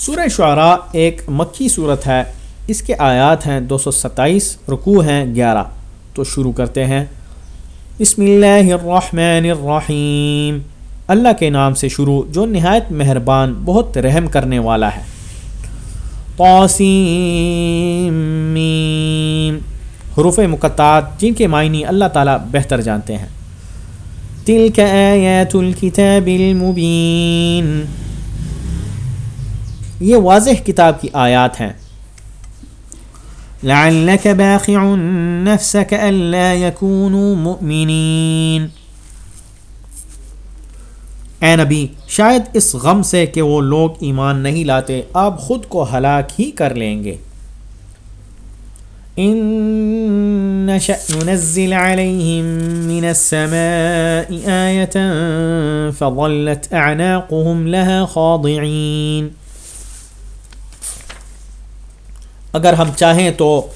سورہ شعراء ایک مکی صورت ہے۔ اس کے آیات ہیں دو سو ستائیس، رکوع ہیں گیارہ۔ تو شروع کرتے ہیں۔ بسم اللہ الرحمن الرحیم۔ اللہ کے نام سے شروع، جو نہایت مہربان، بہت رحم کرنے والا ہے۔ میم۔ حروف مقطعات، جن کے معنی اللہ تعالیٰ بہتر جانتے ہیں۔ تلك آیات الكتاب المبین۔ یہ واضح کتاب کی آیات ہیں۔ لعلك باخع نفسك الا يكونوا مؤمنين۔ اے نبی، شاید اس غم سے کہ وہ لوگ ایمان نہیں لاتے، آپ خود کو ہلاک ہی کر لیں گے۔ ان ننزل عليهم من السماء آية فظلت أعناقهم لها خاضعين۔ اگر ہم چاہیں تو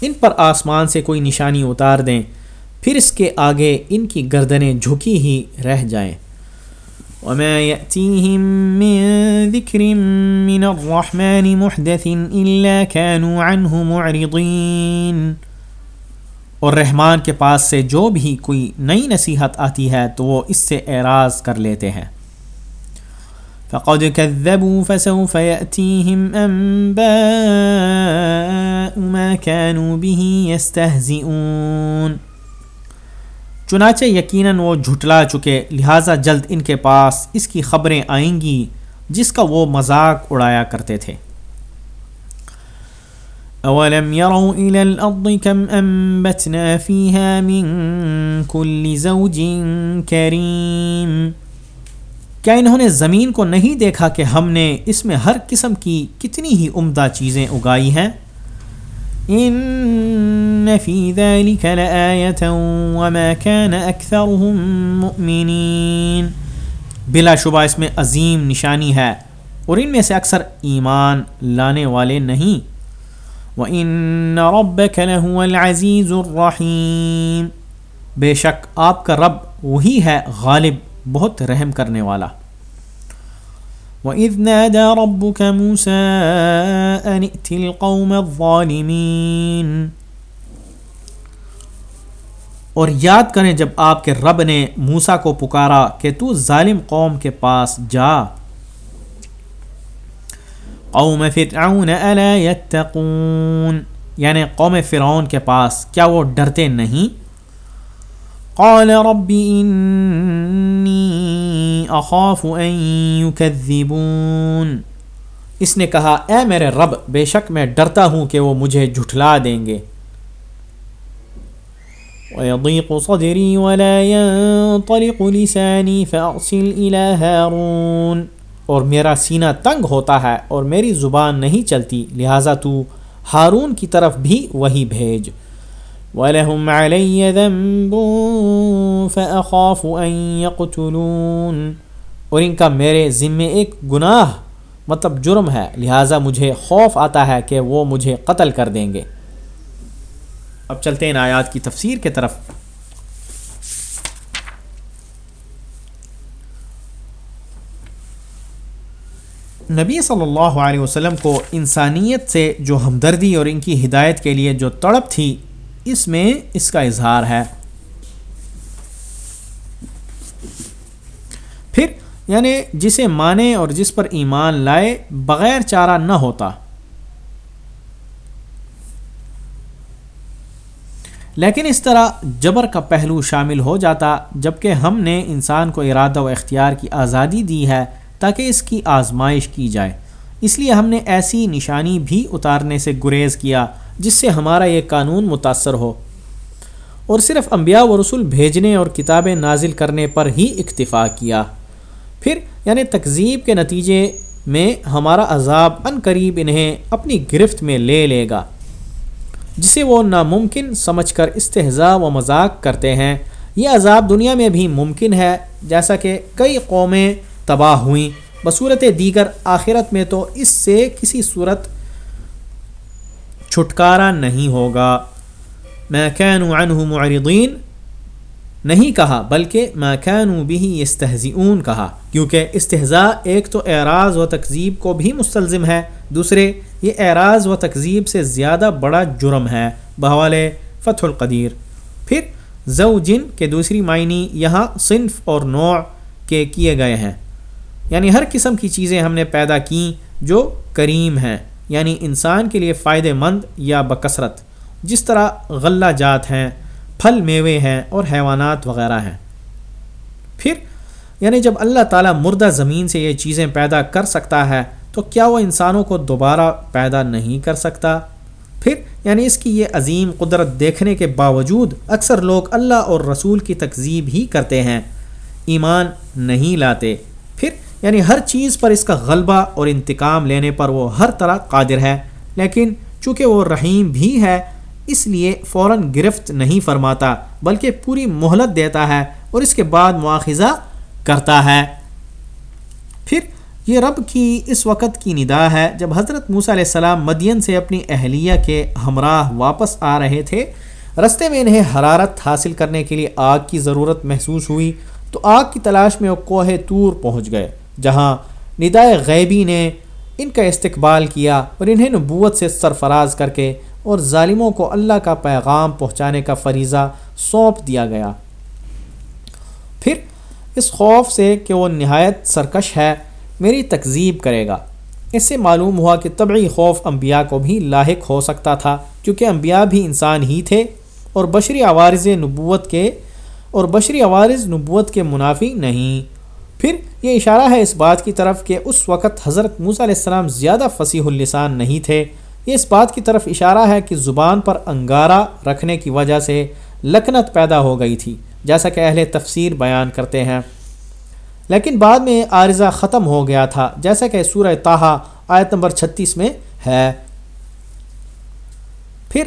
ان پر آسمان سے کوئی نشانی اتار دیں، پھر اس کے آگے ان کی گردنیں جھکی ہی رہ جائیں۔ وما يأتيهم من ذكر من الرحمن محدث إلا كانوا عنه معرضين۔ اور رحمان کے پاس سے جو بھی کوئی نئی نصیحت آتی ہے تو وہ اس سے اعراض کر لیتے ہیں۔ فقد كذبوا فسوف يأتيهم أنباء ما كانوا به يستهزئون۔ چنانچہ یقیناً وہ جھٹلا چکے، لہٰذا جلد ان کے پاس اس کی خبریں آئیں گی جس کا وہ مذاق اڑایا کرتے تھے۔ اولم يروا الى الارض كم انبتنا فيها من كل زوج كريم۔ کیا انہوں نے زمین کو نہیں دیکھا کہ ہم نے اس میں ہر قسم کی کتنی ہی عمدہ چیزیں اگائی ہیں؟ ان فی ذلك لآیتا وما كان اکثرهم مؤمنین۔ بلا شبہ اس میں عظیم نشانی ہے اور ان میں سے اکثر ایمان لانے والے نہیں۔ وَإِنَّ رَبَّكَ لَهُوَ الْعَزِيزُ الرَّحِيمُ۔ بے شک آپ کا رب وہی ہے غالب، بہت رحم کرنے والا۔ وَإِذْ نَادَى رَبُّكَ مُوسَىٰ أَنِ ائْتِ الْقَوْمَ الظَّالِمِينَ۔ اور یاد کریں جب آپ کے رب نے موسا کو پکارا کہ تو ظالم قوم کے پاس جا۔ قوم فرعون الا يتقون یعنی قوم فرعون کے پاس کیا وہ ڈرتے نہیں؟ قال رب انی اخاف ان يكذبون۔ اس نے کہا، اے میرے رب، بے شک میں ڈرتا ہوں کہ وہ مجھے جھٹلا دیں گے۔ ويضيق صدري ولا ينطلق لساني فأرسل إلى هارون۔ اور میرا سینہ تنگ ہوتا ہے اور میری زبان نہیں چلتی، لہٰذا تو ہارون کی طرف بھی وہی بھیج۔ وَلَهُمْ عَلَيَّ ذَنْبٌ فَأَخَافُ أَن يَقْتُلُونَ۔ اور ان کا میرے ذمے ایک گناہ مطلب جرم ہے۔ لہٰذا مجھے خوف آتا ہے کہ وہ مجھے قتل کر دیں گے۔ اب چلتے ہیں آیات کی تفسیر کے طرف۔ نبی صلی اللہ علیہ وسلم کو انسانیت سے جو ہمدردی اور ان کی ہدایت کے لیے جو تڑپ تھی اس میں اس کا اظہار ہے۔ پھر یعنی جسے مانے اور جس پر ایمان لائے بغیر چارہ نہ ہوتا۔ لیکن اس طرح جبر کا پہلو شامل ہو جاتا جبکہ ہم نے انسان کو ارادہ و اختیار کی آزادی دی ہے تاکہ اس کی آزمائش کی جائے۔ اس لیے ہم نے ایسی نشانی بھی اتارنے سے گریز کیا جس سے ہمارا یہ قانون متاثر ہو۔ اور صرف انبیاء و رسول بھیجنے اور کتابیں نازل کرنے پر ہی اکتفا کیا۔ پھر یعنی تکذیب کے نتیجے میں ہمارا عذاب ان قریب انہیں اپنی گرفت میں لے لے گا، جسے وہ ناممکن سمجھ کر استحضاء و مذاق کرتے ہیں۔ یہ عذاب دنیا میں بھی ممکن ہے، جیسا کہ کئی قومیں تباہ ہوئیں۔ بصورت دیگر آخرت میں تو اس سے کسی صورت چھٹکارا نہیں ہوگا۔ میں عنہ معرضین نہیں کہا، بلکہ مکانو بھی استحزیون کہا۔ کیونکہ استحضاء ایک تو اعراض و تقزیب کو بھی مستلزم ہے۔ دوسرے، یہ اعراض و تقزیب سے زیادہ بڑا جرم ہے۔ بحوال فتح القدیر۔ پھر زو جن کے دوسری معنی یہاں صنف اور نوع کے کیے گئے ہیں۔ یعنی ہر قسم کی چیزیں ہم نے پیدا کیں جو کریم ہیں یعنی انسان کے لیے فائدہ مند یا بکثرت۔ جس طرح غلہ جات ہیں، پھل میوے ہیں اور حیوانات وغیرہ ہیں۔ پھر یعنی جب اللہ تعالیٰ مردہ زمین سے یہ چیزیں پیدا کر سکتا ہے، تو کیا وہ انسانوں کو دوبارہ پیدا نہیں کر سکتا؟ پھر یعنی اس کی یہ عظیم قدرت دیکھنے کے باوجود اکثر لوگ اللہ اور رسول کی تکذیب ہی کرتے ہیں، ایمان نہیں لاتے۔ پھر یعنی ہر چیز پر اس کا غلبہ اور انتقام لینے پر وہ ہر طرح قادر ہے، لیکن چونکہ وہ رحیم بھی ہے، اس لیے فوراً گرفت نہیں فرماتا، بلکہ پوری مہلت دیتا ہے اور اس کے بعد مواخذہ کرتا ہے۔ پھر یہ رب کی اس وقت کی ندا ہے، جب حضرت موسیٰ علیہ السلام مدین سے اپنی اہلیہ کے ہمراہ واپس آ رہے تھے، رستے میں انہیں حرارت حاصل کرنے کے لیے آگ کی ضرورت محسوس ہوئی، تو آگ کی تلاش میں وہ کوہ تور پہنچ گئے۔ جہاں ندائے غیبی نے ان کا استقبال کیا اور انہیں نبوت سے سرفراز کر کے اور ظالموں کو اللہ کا پیغام پہنچانے کا فریضہ سونپ دیا گیا۔ پھر اس خوف سے کہ وہ نہایت سرکش ہے، میری تکذیب کرے گا۔ اس سے معلوم ہوا کہ طبعی خوف انبیاء کو بھی لاحق ہو سکتا تھا، کیونکہ انبیاء بھی انسان ہی تھے اور بشری عوارض نبوت کے، اور بشری عوارض نبوت کے منافی نہیں۔ پھر یہ اشارہ ہے اس بات کی طرف کہ اس وقت حضرت موسیٰ علیہ السلام زیادہ فصیح اللسان نہیں تھے۔ یہ اس بات کی طرف اشارہ ہے کہ زبان پر انگارہ رکھنے کی وجہ سے لکنت پیدا ہو گئی تھی، جیسا کہ اہل تفسیر بیان کرتے ہیں۔ لیکن بعد میں عارضہ ختم ہو گیا تھا، جیسا کہ سورہ تاہا آیت نمبر چھتیس میں ہے۔ پھر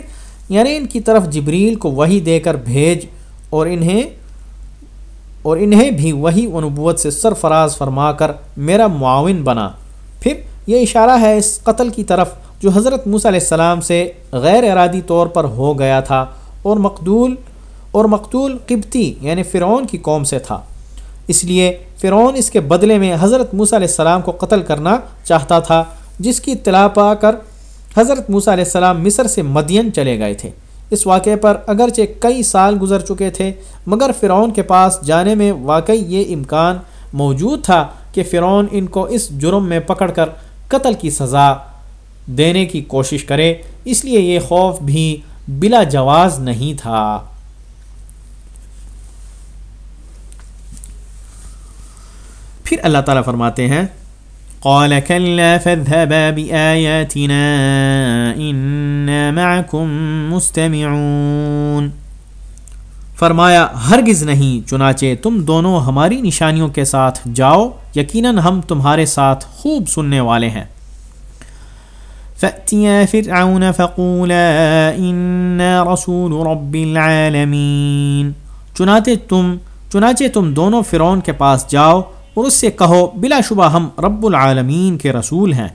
یعنی ان کی طرف جبریل کو وہی دے کر بھیج اور انہیں اور انہیں بھی وہی نبوت سے سرفراز فرما کر میرا معاون بنا۔ پھر یہ اشارہ ہے اس قتل کی طرف جو حضرت موسیٰ علیہ السلام سے غیر ارادی طور پر ہو گیا تھا اور مقدول اور مقتول قبطی یعنی فرعون کی قوم سے تھا۔ اس لیے فرعون اس کے بدلے میں حضرت موسیٰ علیہ السلام کو قتل کرنا چاہتا تھا، جس کی اطلاع پا کر حضرت موسیٰ علیہ السلام مصر سے مدین چلے گئے تھے۔ اس واقعے پر اگرچہ کئی سال گزر چکے تھے، مگر فرعون کے پاس جانے میں واقعی یہ امکان موجود تھا کہ فرعون ان کو اس جرم میں پکڑ کر قتل کی سزا دینے کی کوشش کرے۔ اس لیے یہ خوف بھی بلا جواز نہیں تھا۔ پھر اللہ تعالیٰ فرماتے ہیں قال كلا فاذهبا بآياتنا إنا معكم مستمعون فرمایا، ہرگز نہیں، چنانچہ تم دونوں ہماری نشانیوں کے ساتھ جاؤ، یقیناً ہم تمہارے ساتھ خوب سننے والے ہیں۔ فأتيا فرعون فقولا إنا رسول رب العالمين چنانچہ تم چنانچہ تم دونوں فرعون کے پاس جاؤ اور اس سے کہو، بلا شبہ ہم رب العالمین کے رسول ہیں۔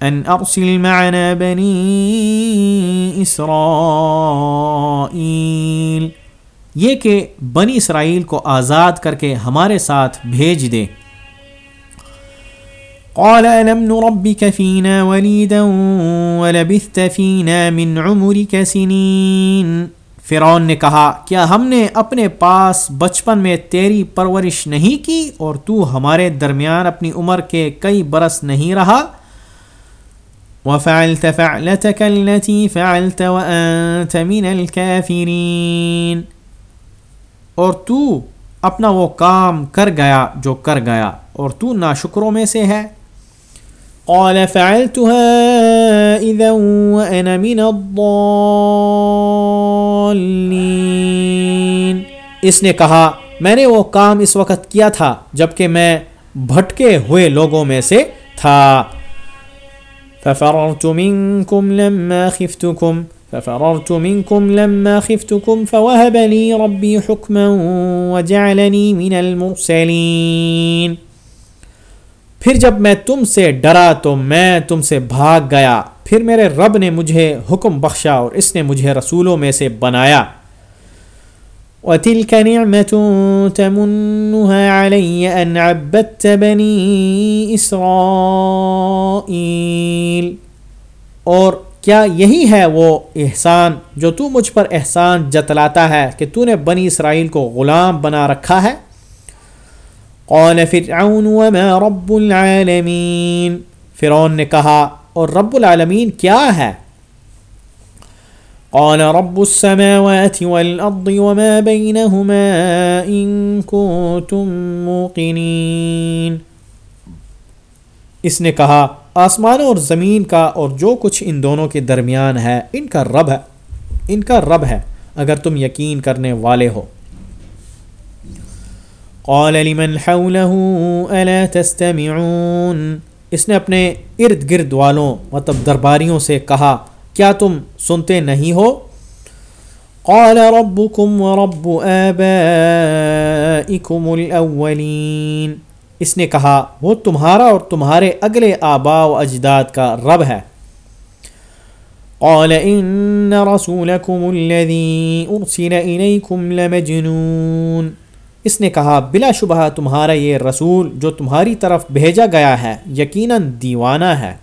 ان ارسل معنا بنی اسرائیل۔ یہ کہ بنی اسرائیل کو آزاد کر کے ہمارے ساتھ بھیج دے۔ قال، ألم نربك فينا وليدا ولبثت فينا من عمرك سنين۔ فرعون نے کہا، کیا ہم نے اپنے پاس بچپن میں تیری پرورش نہیں کی اور تو ہمارے درمیان اپنی عمر کے کئی برس نہیں رہا؟ وفعلت فعلتك التي فعلت وأنت من الكافرين اور تو اپنا وہ کام کر گیا جو کر گیا، اور تو ناشکروں میں سے ہے۔ قال، فعلتها اذا وانا من الضالين اس نے کہا، میں نے وہ کام اس وقت کیا تھا جبکہ میں بھٹکے ہوئے لوگوں میں سے تھا۔ ففررت منكم لما خفتكم، ففررت منكم لما خفتكم، فوهب لي ربي حكما وجعلني من المرسلين۔ پھر جب میں تم سے ڈرا تو میں تم سے بھاگ گیا۔ پھر میرے رب نے مجھے حکم بخشا اور اس نے مجھے رسولوں میں سے بنایا۔ وتلك نعمة تمنها علي أن عبدت بني إسرائيل۔ اور کیا یہی ہے وہ احسان جو تو مجھ پر احسان جتلاتا ہے کہ تو نے بنی اسرائیل کو غلام بنا رکھا ہے؟ قال فرعون وما رب العالمین۔ فرعون نے کہا، اور رب العالمین کیا ہے؟ قال رب السماوات والأرض وما بينهما إن كنتم موقنين اس نے کہا، آسمان اور زمین کا اور جو کچھ ان دونوں کے درمیان ہے، ان کا رب ہے۔ ان کا رب ہے، اگر تم یقین کرنے والے ہو۔ قال لمن حوله الا تستمعون؟ اس نے اپنے ارد گرد والوں مطلب درباریوں سے کہا، کیا تم سنتے نہیں ہو؟ قال ربكم ورب آبائكم الاولین۔ اس نے کہا، وہ تمہارا اور تمہارے اگلے آبا و اجداد کا رب ہے۔ قال ان رسولكم الذي ارسل اليكم لمجنون۔ اس نے کہا، بلا شبہ تمہارا یہ رسول جو تمہاری طرف بھیجا گیا ہے یقیناً دیوانہ ہے۔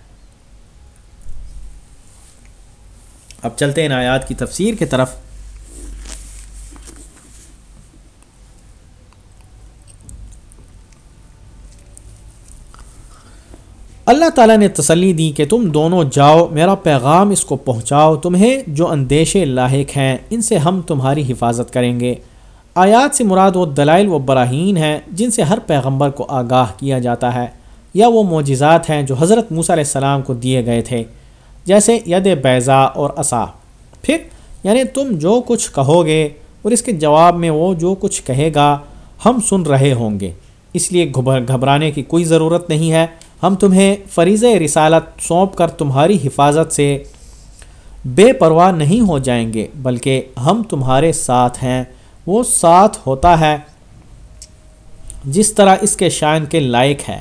اب چلتے ہیں آیات کی تفسیر کی طرف۔ اللہ تعالیٰ نے تسلی دی کہ تم دونوں جاؤ، میرا پیغام اس کو پہنچاؤ، تمہیں جو اندیشے لاحق ہیں ان سے ہم تمہاری حفاظت کریں گے۔ آیات سے مراد وہ دلائل و براہین ہیں جن سے ہر پیغمبر کو آگاہ کیا جاتا ہے، یا وہ معجزات ہیں جو حضرت موسیٰ علیہ السلام کو دیے گئے تھے، جیسے ید بیضا اور اسا پھر یعنی تم جو کچھ کہو گے اور اس کے جواب میں وہ جو کچھ کہے گا، ہم سن رہے ہوں گے۔ اس لیے گھبرانے کی کوئی ضرورت نہیں ہے۔ ہم تمہیں فریض رسالت سونپ کر تمہاری حفاظت سے بے پرواہ نہیں ہو جائیں گے، بلکہ ہم تمہارے ساتھ ہیں۔ وہ ساتھ ہوتا ہے جس طرح اس کے شان کے لائق ہے۔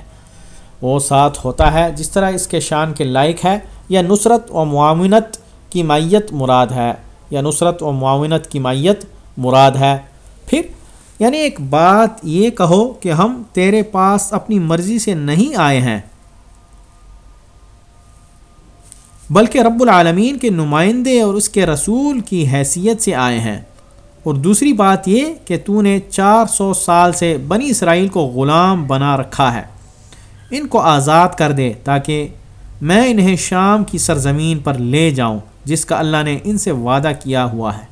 وہ ساتھ ہوتا ہے جس طرح اس کے شان کے لائق ہے۔ یا نصرت و معاونت کی مائیت مراد ہے۔ یا نصرت و معاونت کی مائیت مراد ہے۔ پھر یعنی ایک بات یہ کہو کہ ہم تیرے پاس اپنی مرضی سے نہیں آئے ہیں۔ بلکہ رب العالمین کے نمائندے اور اس کے رسول کی حیثیت سے آئے ہیں۔ اور دوسری بات یہ کہ تو نے چار سو سال سے بنی اسرائیل کو غلام بنا رکھا ہے۔ ان کو آزاد کر دے تاکہ میں انہیں شام کی سرزمین پر لے جاؤں، جس کا اللہ نے ان سے وعدہ کیا ہوا ہے۔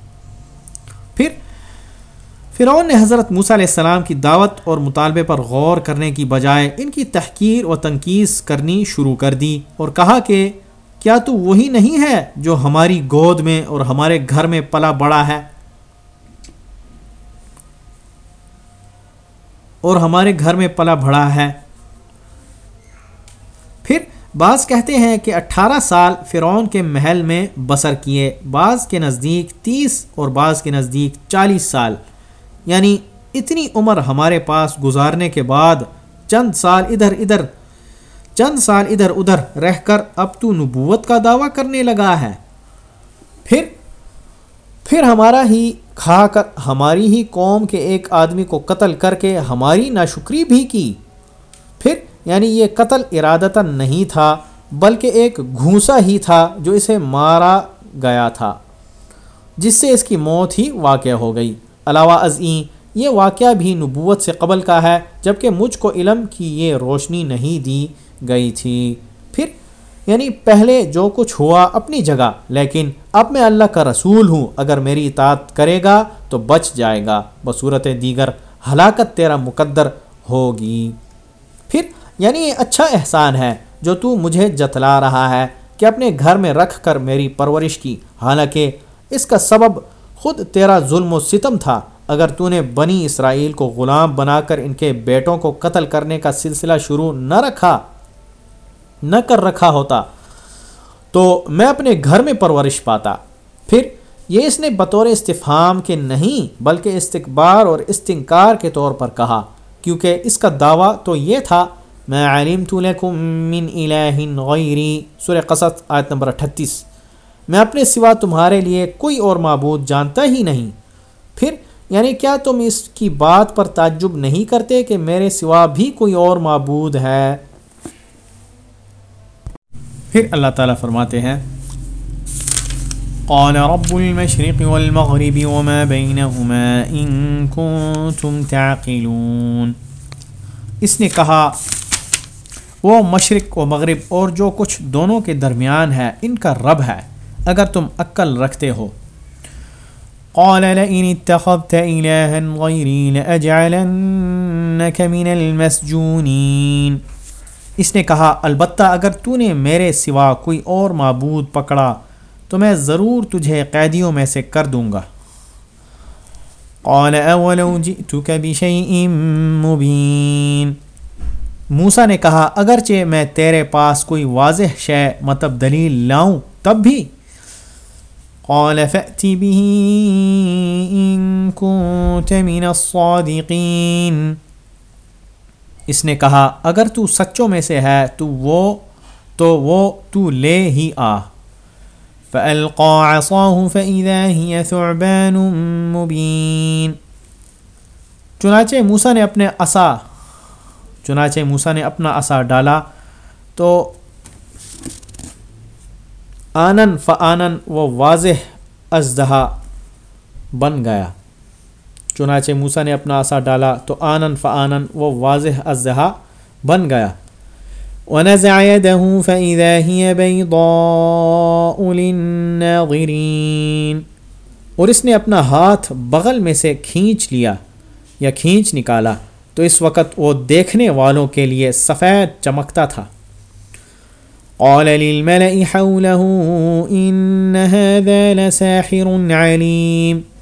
پھر فرعون نے حضرت موسیٰ علیہ السلام کی دعوت اور مطالبے پر غور کرنے کی بجائے ان کی تحقیر و تنقید کرنی شروع کر دی اور کہا کہ کیا تو وہی نہیں ہے جو ہماری گود میں اور ہمارے گھر میں پلا بڑا ہے؟ اور ہمارے گھر میں پلا بڑا ہے۔ پھر بعض کہتے ہیں کہ اٹھارہ سال فرعون کے محل میں بسر کیے، بعض کے نزدیک تیس اور بعض کے نزدیک چالیس سال۔ یعنی اتنی عمر ہمارے پاس گزارنے کے بعد چند سال ادھر ادھر، چند سال ادھر ادھر رہ کر اب تو نبوت کا دعویٰ کرنے لگا ہے۔ پھر پھر ہمارا ہی کھا کر ہماری ہی قوم کے ایک آدمی کو قتل کر کے ہماری ناشکری بھی کی۔ پھر یعنی یہ قتل ارادتا نہیں تھا، بلکہ ایک گھونسا ہی تھا جو اسے مارا گیا تھا، جس سے اس کی موت ہی واقع ہو گئی۔ علاوہ ازیں یہ واقعہ بھی نبوت سے قبل کا ہے، جبکہ مجھ کو علم کی یہ روشنی نہیں دی گئی تھی۔ یعنی پہلے جو کچھ ہوا اپنی جگہ، لیکن اب میں اللہ کا رسول ہوں، اگر میری اطاعت کرے گا تو بچ جائے گا۔ بصورت دیگر، ہلاکت تیرا مقدر ہوگی۔ پھر یعنی یہ اچھا احسان ہے جو تو مجھے جتلا رہا ہے کہ اپنے گھر میں رکھ کر میری پرورش کی۔ حالانکہ اس کا سبب خود تیرا ظلم و ستم تھا۔ اگر تو نے بنی اسرائیل کو غلام بنا کر ان کے بیٹوں کو قتل کرنے کا سلسلہ شروع نہ رکھا نہ کر رکھا ہوتا۔ تو میں اپنے گھر میں پرورش پاتا۔ پھر یہ اس نے بطور استفہام کے نہیں بلکہ استقبار اور استنکار کے طور پر کہا، کیونکہ اس کا دعویٰ تو یہ تھا میں علمت لکم من الہ غیری سورہ قصص آیت نمبر اٹھتیس۔ میں اپنے سوا تمہارے لیے کوئی اور معبود جانتا ہی نہیں۔ پھر یعنی کیا تم اس کی بات پر تعجب نہیں کرتے کہ میرے سوا بھی کوئی اور معبود ہے؟ پھر اللہ تعالیٰ فرماتے ہیں، قال رب المشرق والمغرب وما بينهما ان كنتم تعقلون۔ اس نے کہا، وہ مشرق و مغرب اور جو کچھ دونوں کے درمیان ہے، ان کا رب ہے، اگر تم عقل رکھتے ہو۔ قال لئن اتخذت إلها غيري لأجعلنك من المسجونين اس نے کہا، البتہ اگر تو نے میرے سوا کوئی اور معبود پکڑا تو میں ضرور تجھے قیدیوں میں سے کر دوں گا. قال، اولو جئتك بشيء مبين موسا نے کہا، اگرچہ میں تیرے پاس کوئی واضح شے مطلب دلیل لاؤں تب بھی. قال فأت به إن كنت من الصادقين اس نے کہا، اگر تو سچوں میں سے ہے، تو وہ تو وہ تو لے ہی آ۔ فألقى عصاه فإذا هي ثعبان مبين۔ چنانچہ موسیٰ نے اپنے عصا، چنانچہ موسیٰ نے اپنا عصا ڈالا تو آنن فآنن وہ واضح ازدہا بن گیا۔ چنانچہ موسا نے اپنا آسا ڈالا تو آنن فآنن وہ واضح ازدہا بن گیا۔ ونزع يده فإذا هي بيضاء للناظرين۔ اور اس نے اپنا ہاتھ بغل میں سے کھینچ لیا یا کھینچ نکالا تو اس وقت وہ دیکھنے والوں کے لیے سفید چمکتا تھا۔ قال للملأ حوله إن هذا لساحر عليم۔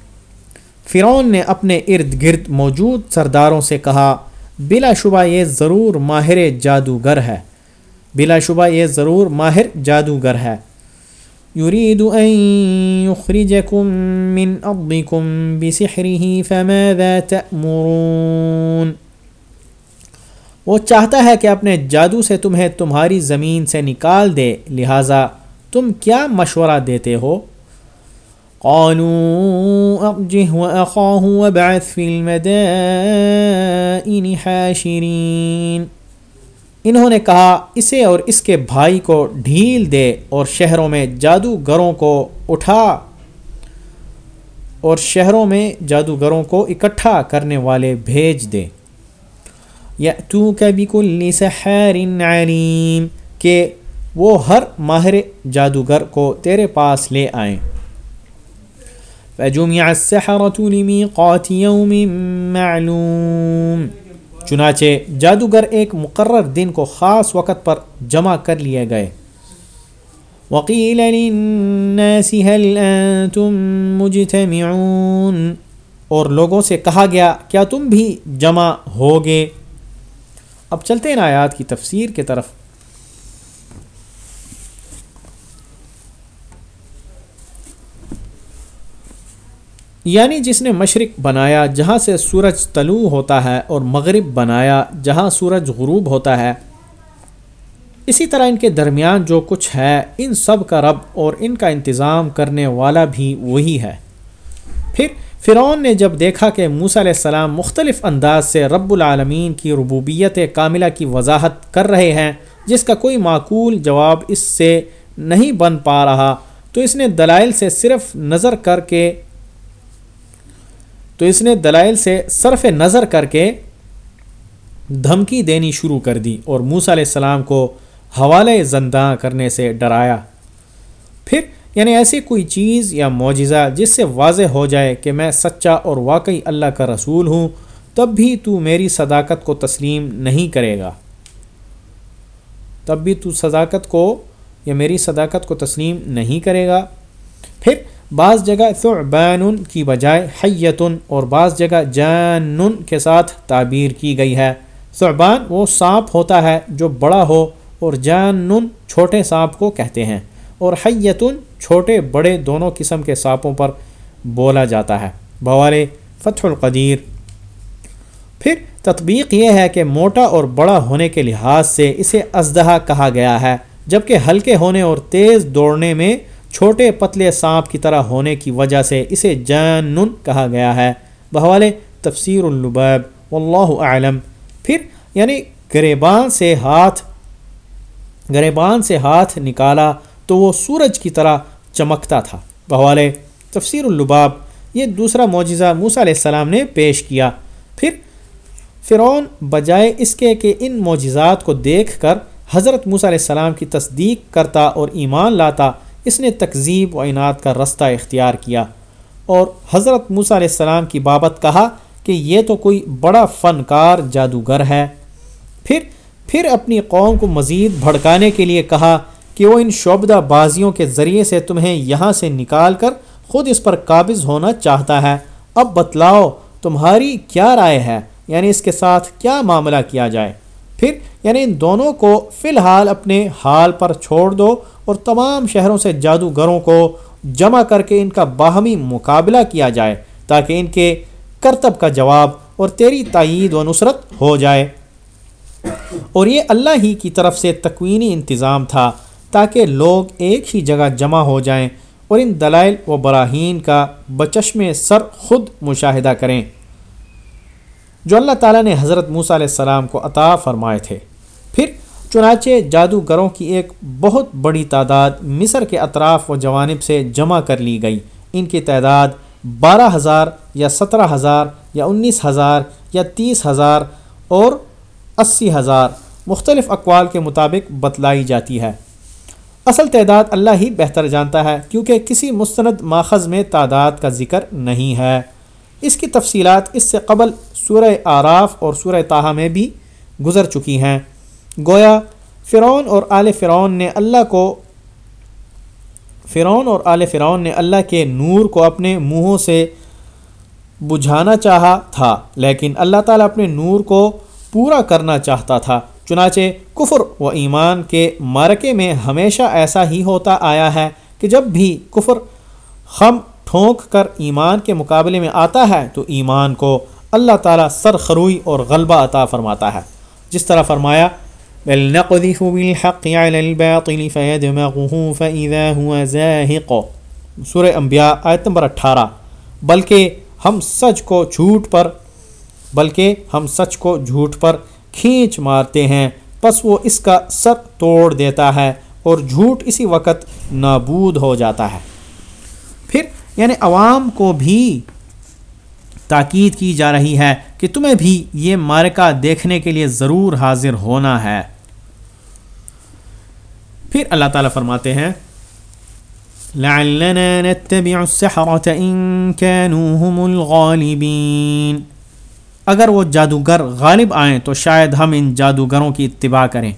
فرعون نے اپنے ارد گرد موجود سرداروں سے کہا، بلا شبہ یہ ضرور ماہر جادوگر ہے۔ بلا شبہ یہ ضرور ماہر جادوگر ہے۔ يريد أن يخرجكم من أرضكم بسحره فماذا تأمرون؟ وہ چاہتا ہے کہ اپنے جادو سے تمہیں تمہاری زمین سے نکال دے، لہٰذا تم کیا مشورہ دیتے ہو؟ قالوا وأخاه وابعث في المدائن حاشرين۔ انہوں نے کہا، اسے اور اس کے بھائی کو ڈھیل دے اور شہروں میں جادوگروں کو اٹھا۔ اور شہروں میں جادوگروں کو اکٹھا کرنے والے بھیج دے۔ بِكُلِّ سَحَارٍ عَلِيمٍ کہ وہ ہر ماہر جادوگر کو تیرے پاس لے آئیں۔ فَجُمِعَ السَّحَرَةُ لِمِيقَاتِ يَوْمٍ مَعْلُومٍ. چنانچہ جادوگر ایک مقرر دن کو خاص وقت پر جمع کر لیے گئے. وقیل للناس هل انتم مجتمعون؟ اور لوگوں سے کہا گیا، کیا تم بھی جمع ہوگے؟ اب چلتے ہیں آیات کی تفسیر کے طرف. یعنی جس نے مشرق بنایا جہاں سے سورج طلوع ہوتا ہے اور مغرب بنایا جہاں سورج غروب ہوتا ہے۔ اسی طرح ان کے درمیان جو کچھ ہے، ان سب کا رب اور ان کا انتظام کرنے والا بھی وہی ہے۔ پھر فرعون نے جب دیکھا کہ موسیٰ علیہ السلام مختلف انداز سے رب العالمین کی ربوبیت کاملہ کی وضاحت کر رہے ہیں، جس کا کوئی معقول جواب اس سے نہیں بن پا رہا، تو اس نے دلائل سے صرف نظر کر کے تو اس نے دلائل سے صرف نظر کر کے دھمکی دینی شروع کر دی اور موسیٰ علیہ السلام کو حوالے زنداں کرنے سے ڈرایا۔ پھر یعنی ایسی کوئی چیز یا معجزہ جس سے واضح ہو جائے کہ میں سچا اور واقعی اللہ کا رسول ہوں، تب بھی تو میری صداقت کو تسلیم نہیں کرے گا۔ تب بھی تو صداقت کو یا میری صداقت کو تسلیم نہیں کرے گا۔ پھر بعض جگہ ثعبان کی بجائے حیتن اور بعض جگہ جان کے ساتھ تعبیر کی گئی ہے۔ ثعبان وہ سانپ ہوتا ہے جو بڑا ہو اور جان چھوٹے سانپ کو کہتے ہیں اور حیتن چھوٹے بڑے دونوں قسم کے سانپوں پر بولا جاتا ہے۔ بوالے فتح القدیر۔ پھر تطبیق یہ ہے کہ موٹا اور بڑا ہونے کے لحاظ سے اسے ازدہا کہا گیا ہے، جبکہ ہلکے ہونے اور تیز دوڑنے میں چھوٹے پتلے سانپ کی طرح ہونے کی وجہ سے اسے جان کہا گیا ہے۔ بحوالے تفسیر اللباب واللہ اعلم۔ پھر یعنی گریبان سے ہاتھ، گریبان سے ہاتھ نکالا تو وہ سورج کی طرح چمکتا تھا۔ بحوالے تفسیر اللباب یہ دوسرا معجزہ موسیٰ علیہ السلام نے پیش کیا۔ پھر، فرعون بجائے اس کے کہ ان معجزات کو دیکھ کر حضرت موسیٰ علیہ السلام کی تصدیق کرتا اور ایمان لاتا اس نے تکذیب و انعت کا رستہ اختیار کیا اور حضرت موسیٰ علیہ السلام کی بابت کہا کہ یہ تو کوئی بڑا فنکار جادوگر ہے۔ پھر پھر اپنی قوم کو مزید بھڑکانے کے لیے کہا کہ وہ ان شعبدہ بازیوں کے ذریعے سے تمہیں یہاں سے نکال کر خود اس پر قابض ہونا چاہتا ہے۔ اب بتلاؤ تمہاری کیا رائے ہے؟ یعنی اس کے ساتھ کیا معاملہ کیا جائے؟ پھر یعنی ان دونوں کو فی الحال اپنے حال پر چھوڑ دو اور تمام شہروں سے جادوگروں کو جمع کر کے ان کا باہمی مقابلہ کیا جائے تاکہ ان کے کرتب کا جواب اور تیری تائید و نصرت ہو جائے۔ اور یہ اللہ ہی کی طرف سے تکوینی انتظام تھا تاکہ لوگ ایک ہی جگہ جمع ہو جائیں اور ان دلائل و براہین کا بچشم سر خود مشاہدہ کریں۔ جو اللہ تعالیٰ نے حضرت موسیٰ علیہ السلام کو عطا فرمائے تھے۔ پھر چنانچہ جادوگروں کی ایک بہت بڑی تعداد مصر کے اطراف و جوانب سے جمع کر لی گئی۔ ان کی تعداد بارہ ہزار یا سترہ ہزار یا انیس ہزار یا تیس ہزار اور اسی ہزار مختلف اقوال کے مطابق بتلائی جاتی ہے۔ اصل تعداد اللہ ہی بہتر جانتا ہے کیونکہ کسی مستند ماخذ میں تعداد کا ذکر نہیں ہے۔ اس کی تفصیلات اس سے قبل سورہ آراف اور سورہ تاہا میں بھی گزر چکی ہیں۔ گویا فرعون اور آل فرعون نے اللہ کو فرعون اور آل فرعون نے اللہ کے نور کو اپنے منہوں سے بجھانا چاہا تھا، لیکن اللہ تعالیٰ اپنے نور کو پورا کرنا چاہتا تھا۔ چنانچہ کفر و ایمان کے مارکے میں ہمیشہ ایسا ہی ہوتا آیا ہے کہ جب بھی کفر خم ٹھونک کر ایمان کے مقابلے میں آتا ہے تو ایمان کو اللہ تعالیٰ سر خروئی اور غلبہ عطا فرماتا ہے۔ جس طرح فرمایا سورہ انبیاء آیت نمبر اٹھارہ. بلکہ ہم سچ کو جھوٹ پر، بلکہ ہم سچ کو جھوٹ پر کھینچ مارتے ہیں، پس وہ اس کا سر توڑ دیتا ہے اور جھوٹ اسی وقت نابود ہو جاتا ہے۔ پھر یعنی عوام کو بھی تاکید کی جا رہی ہے کہ تمہیں بھی یہ مارکہ دیکھنے کے لیے ضرور حاضر ہونا ہے۔ پھر اللہ تعالیٰ فرماتے ہیں، لعلنا نتبع ان كانوا هم الغالبين۔ اگر وہ جادوگر غالب آئیں تو شاید ہم ان جادوگروں کی اتباع کریں۔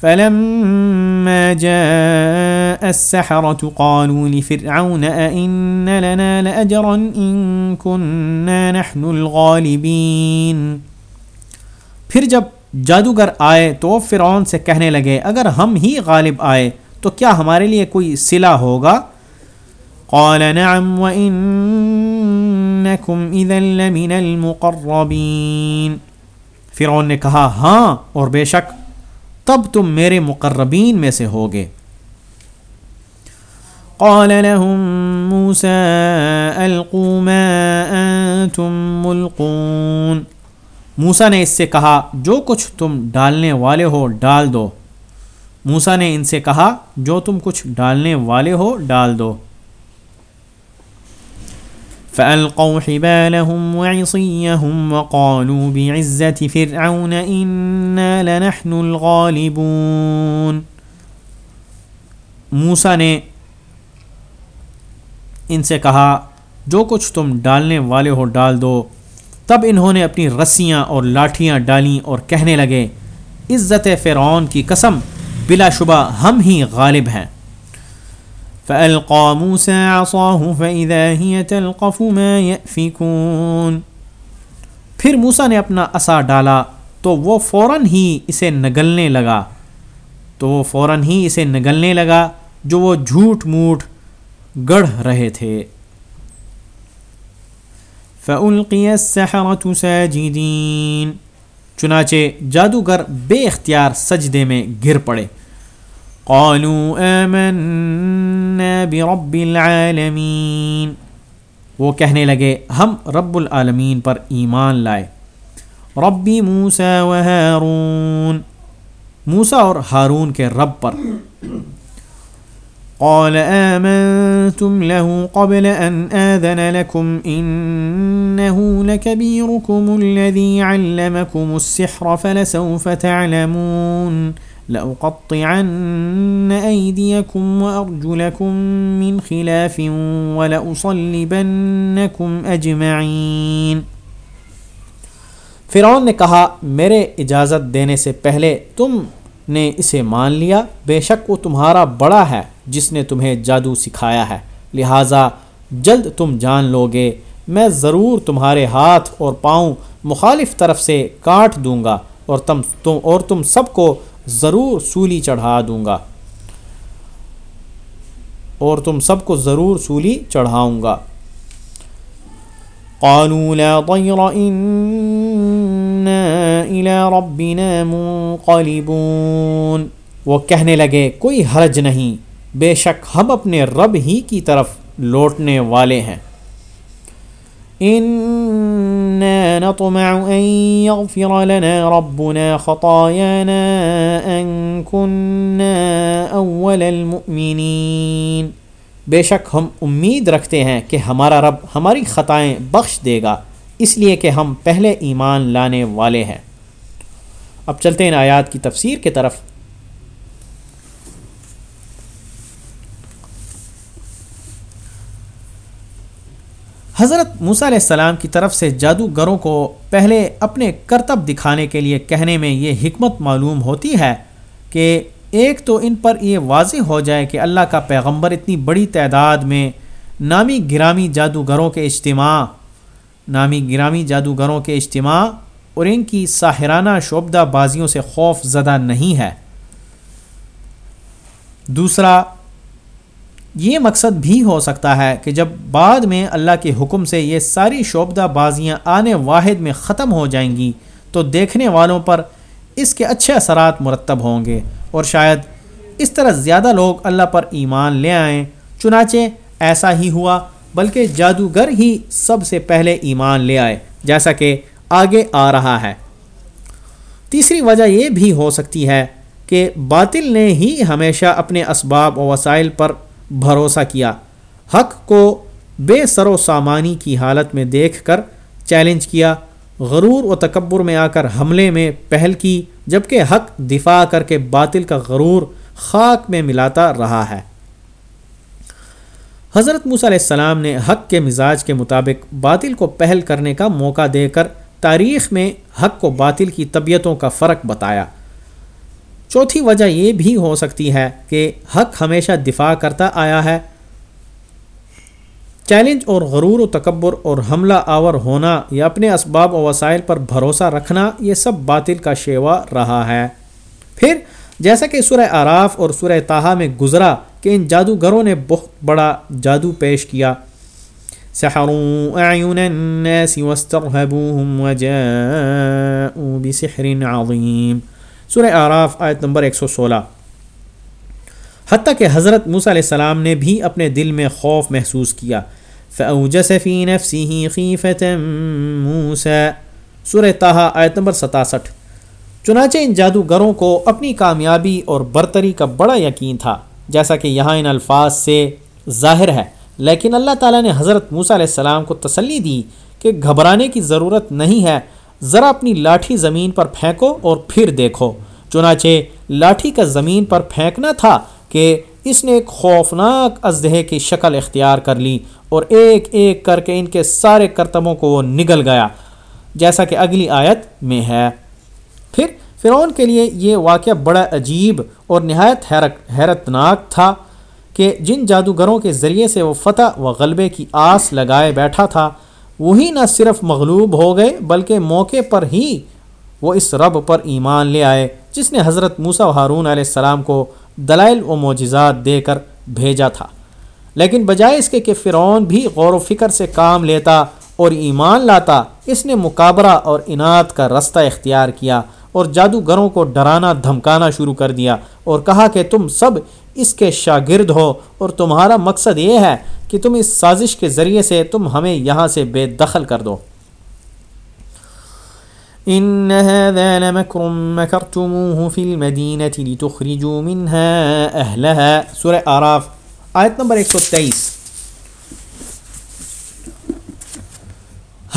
فلما جاء السحرة قالوا لفرعون أئن لنا لأجرا إن كنا نحن الغالبين۔ پھر جب جادوگر آئے تو فرعون سے کہنے لگے، اگر ہم ہی غالب آئے تو کیا ہمارے لیے کوئی صلہ ہوگا؟ قال، نعم، وإنكم إذا لمن المقربين۔ فرعون نے کہا ہاں اور بے شک، تب تم میرے مقربین میں سے ہوگے۔ قال لهم موسى القوا ما انتم ملقون۔ موسا نے اس سے کہا، جو کچھ تم ڈالنے والے ہو ڈال دو۔ موسا نے ان سے کہا، جو تم کچھ ڈالنے والے ہو ڈال دو۔ فألقوا حبالهم وعصيهم وقالوا بعزة فرعون إنا لنحن الغالبون۔ موسا نے ان سے کہا، جو کچھ تم ڈالنے والے ہو ڈال دو۔ تب انہوں نے اپنی رسیاں اور لاٹھیاں ڈالیں اور کہنے لگے، عزت فرعون کی قسم، بلا شبہ ہم ہی غالب ہیں. فألقى موسى عصاه فإذا هي تلقف ما يأفكون۔ پھر موسا نے اپنا عصا ڈالا تو وہ فوراً ہی اسے نگلنے لگا۔ تو وہ فوراً ہی اسے نگلنے لگا جو وہ جھوٹ موٹ گڑھ رہے تھے۔ فَأُلْقِيَ السَّحَرَةُ سَاجِدِينَ چنانچہ جادوگر بے اختیار سجدے میں گر پڑے۔ قالوا آمنا برب العالمین وہ کہنے لگے، ہم رب العالمین پر ایمان لائے۔ ربی موسا و ہارون موسا اور ہارون کے رب پر۔ قال آمنتم له قبل أن آذن لكم إنه لكبيركم الذي علمكم السحر فلسوف تعلمون لأقطعن أيديكم وأرجلكم من خلاف ولأصلبنكم أجمعين فرعون نے کہا، میرے اجازت دینے سے پہلے تم نے اسے مان لیا، بے شک وہ تمہارا بڑا ہے۔ جس نے تمہیں جادو سکھایا ہے۔ لہٰذا جلد تم جان لو گے میں ضرور تمہارے ہاتھ اور پاؤں مخالف طرف سے کاٹ دوں گا اور تم تم، اور تم سب کو ضرور سولی چڑھا دوں گا۔ اور تم سب کو ضرور سولی چڑھاؤں گا۔ قالوا لا ضير ربنا منقلبون۔ وہ کہنے لگے، کوئی حرج نہیں۔ بے شک ہم اپنے رب ہی کی طرف لوٹنے والے ہیں۔ نطمع يغفر لنا ربنا خطايانا كنا المؤمنين۔ بے شک ہم امید رکھتے ہیں کہ ہمارا رب ہماری خطائیں بخش دے گا، اس لیے کہ ہم پہلے ایمان لانے والے ہیں۔ اب چلتے ہیں آیات کی تفسیر کی طرف۔ حضرت موسیٰ علیہ السلام کی طرف سے جادوگروں کو پہلے اپنے کرتب دکھانے کے لیے کہنے میں یہ حکمت معلوم ہوتی ہے کہ ایک تو ان پر یہ واضح ہو جائے کہ اللہ کا پیغمبر اتنی بڑی تعداد میں نامی گرامی جادوگروں کے اجتماع، نامی گرامی جادوگروں کے اجتماع اور ان کی ساحرانہ شعبدہ بازیوں سے خوف زدہ نہیں ہے۔ دوسرا یہ مقصد بھی ہو سکتا ہے کہ جب بعد میں اللہ کے حکم سے یہ ساری شعبدہ بازیاں آنے واحد میں ختم ہو جائیں گی، تو دیکھنے والوں پر اس کے اچھے اثرات مرتب ہوں گے۔ اور شاید اس طرح زیادہ لوگ اللہ پر ایمان لے آئیں، چنانچہ ایسا ہی ہوا، بلکہ جادوگر ہی سب سے پہلے ایمان لے آئے، جیسا کہ آگے آ رہا ہے۔ تیسری وجہ یہ بھی ہو سکتی ہے کہ باطل نے ہی ہمیشہ اپنے اسباب و وسائل پر بھروسہ کیا۔ حق کو بے سر و سامانی کی حالت میں دیکھ کر چیلنج کیا۔ غرور و تکبر میں آ کر حملے میں پہل کی، جبکہ حق دفاع کر کے باطل کا غرور خاک میں ملاتا رہا ہے۔ حضرت موسیٰ علیہ السلام نے حق کے مزاج کے مطابق باطل کو پہل کرنے کا موقع دے کر تاریخ میں حق کو باطل کی طبیعتوں کا فرق بتایا۔ چوتھی وجہ یہ بھی ہو سکتی ہے کہ حق ہمیشہ دفاع کرتا آیا ہے۔ چیلنج اور غرور و تکبر اور حملہ آور ہونا یا اپنے اسباب و وسائل پر بھروسہ رکھنا، یہ سب باطل کا شیوا رہا ہے۔ پھر، جیسا کہ سورہ آراف اور سورہ تاہا میں گزرا کہ ان جادوگروں نے بہت بڑا جادو پیش کیا۔ سورہ آراف آیت نمبر 116 حتیٰ کہ حضرت موسیٰ علیہ السلام نے بھی اپنے دل میں خوف محسوس کیا۔ فأوجس في نفسه خيفة موسى۔ سورہ تاہا آیت نمبر ستاسٹھ۔ چنانچہ ان جادوگروں کو اپنی کامیابی اور برتری کا بڑا یقین تھا، جیسا کہ یہاں ان الفاظ سے ظاہر ہے۔ لیکن اللہ تعالیٰ نے حضرت موسیٰ علیہ السلام کو تسلی دی کہ گھبرانے کی ضرورت نہیں ہے۔ ذرا اپنی لاٹھی زمین پر پھینکو اور پھر دیکھو۔ چنانچہ لاٹھی کا زمین پر پھینکنا تھا کہ اس نے ایک خوفناک ازدہے کی شکل اختیار کر لی اور ایک ایک کر کے ان کے سارے کرتبوں کو وہ نگل گیا، جیسا کہ اگلی آیت میں ہے۔ پھر فرعون کے لیے یہ واقعہ بڑا عجیب اور نہایت حیرت ناک تھا کہ جن جادوگروں کے ذریعے سے وہ فتح و غلبے کی آس لگائے بیٹھا تھا وہی نہ صرف مغلوب ہو گئے بلکہ موقع پر ہی وہ اس رب پر ایمان لے آئے، جس نے حضرت موسیٰ و ہارون علیہ السلام کو دلائل و معجزات دے کر بھیجا تھا۔ لیکن بجائے اس کے کہ فرعون بھی غور و فکر سے کام لیتا اور ایمان لاتا، اس نے مقابرہ اور انعت کا رستہ اختیار کیا اور جادوگروں کو ڈرانا، دھمکانا شروع کر دیا اور کہا کہ تم سب اس کے شاگرد ہو۔ اور تمہارا مقصد یہ ہے کہ تم اس سازش کے ذریعے سے تم ہمیں یہاں سے بے دخل کر دو۔ ان هذا لمكر مكرتموه في المدينة لتخرجوا منها اهلها سورہ آراف، آیت نمبر 123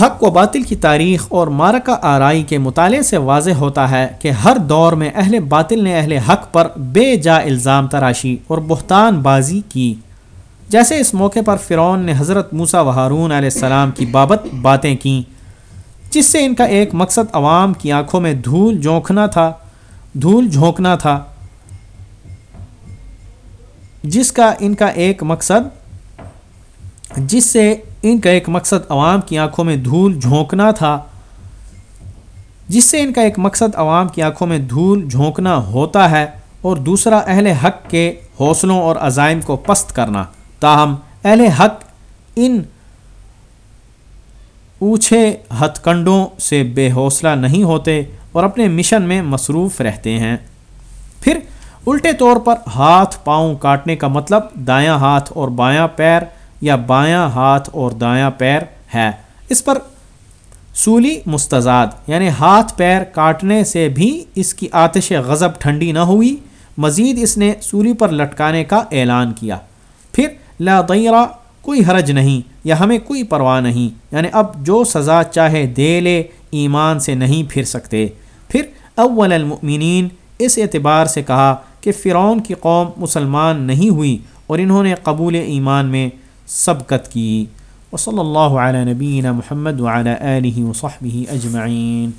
حق و باطل کی تاریخ اور مارکہ آرائی کے مطالعے سے واضح ہوتا ہے کہ ہر دور میں اہل باطل نے اہل حق پر بے جا الزام تراشی اور بہتان بازی کی۔ جیسے اس موقع پر فرعون نے حضرت موسیٰ و ہارون علیہ السلام کی بابت باتیں کیں، جس سے ان کا ایک مقصد عوام کی آنکھوں میں دھول جھونکنا تھا، دھول جھونکنا تھا، جس کا ان کا ایک مقصد جس سے ان کا ایک مقصد عوام کی آنکھوں میں دھول جھونکنا تھا، جس سے ان کا ایک مقصد عوام کی آنکھوں میں دھول جھونکنا ہوتا ہے اور دوسرا اہل حق کے حوصلوں اور عزائم کو پست کرنا۔ تاہم، اہل حق ان اونچے ہتھ کنڈوں سے بے حوصلہ نہیں ہوتے اور اپنے مشن میں مصروف رہتے ہیں۔ پھر، الٹے طور پر ہاتھ پاؤں کاٹنے کا مطلب دایاں ہاتھ اور بایاں پیر یا بایاں ہاتھ اور دایاں پیر ہے۔ اس پر سولی مستضاد یعنی ہاتھ پیر کاٹنے سے بھی اس کی آتش غضب ٹھنڈی نہ ہوئی۔ مزید اس نے سولی پر لٹکانے کا اعلان کیا۔ پھر لا دیرہ کوئی حرج نہیں، یا ہمیں کوئی پرواہ نہیں۔ یعنی اب جو سزا چاہے دے لے، ایمان سے نہیں پھر سکتے۔ پھر اول المؤمنین اس اعتبار سے کہا کہ فرعون کی قوم مسلمان نہیں ہوئی اور انہوں نے قبول ایمان میں سبقت کی۔ وصلی اللہ علیہ نبینہ محمد وعلی آلہ وصحبہ اجمعین۔